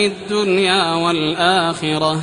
الدنيا والآخرة.